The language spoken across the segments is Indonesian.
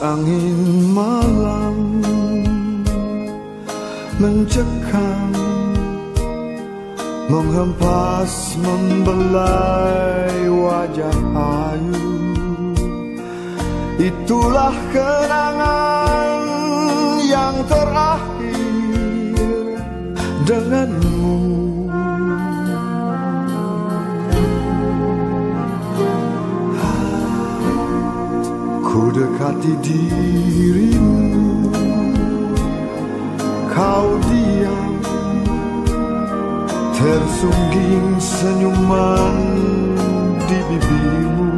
angin malam mencekam Menghempas membelai wajah ayu. Itulah kenangan yang terakhir denganmu dekati dirimu. Kau diam Tersungging senyuman di bibirmu.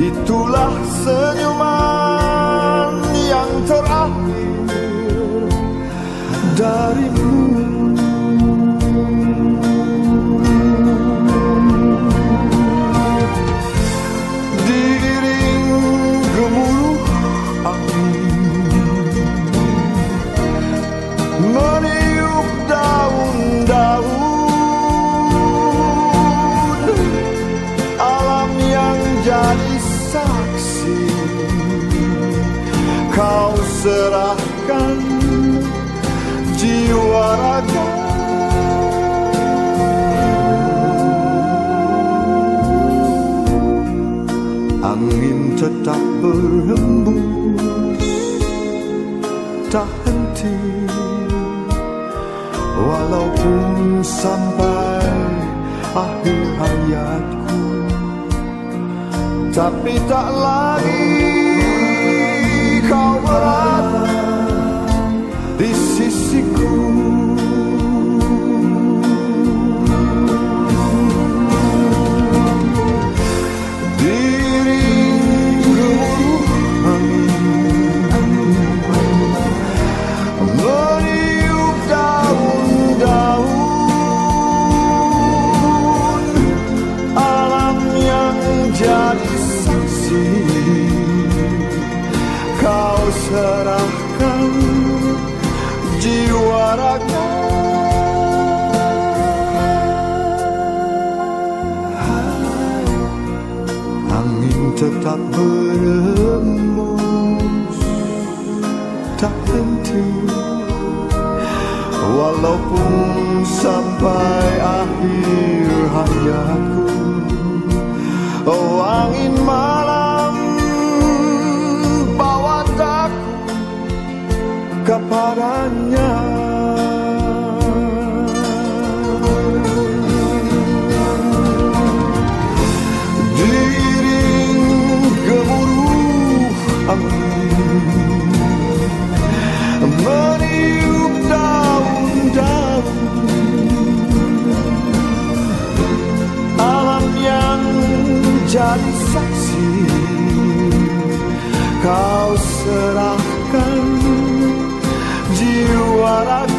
Itulah senyuman yang terakhir darimu kau serahkan jiwa raga. Angin tetap berhembus. Tak henti. Walaupun sampai akhir hayatku Tapi tak lagi kau serahkan jiwa raga. Angin tetap berembus Tak henti. Walaupun sampai akhir hayatku Oh angin malam jadi saksi. Kau serahkan jiwa raga